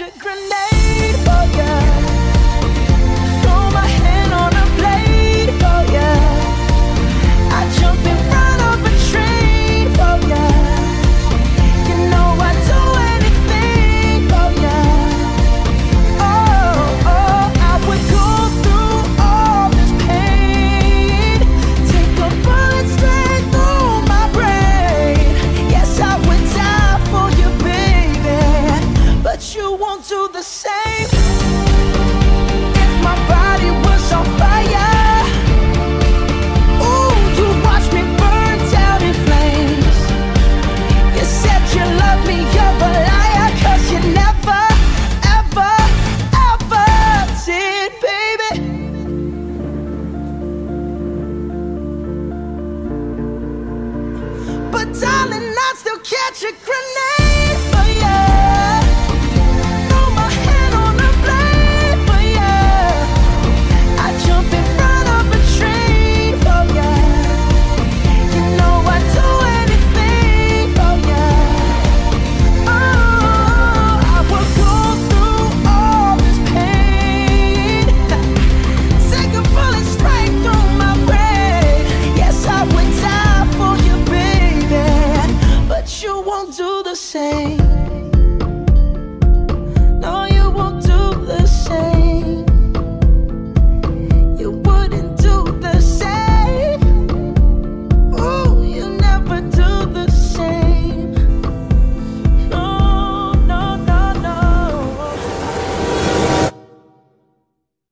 a grenade. but darling, I still catch a grenade.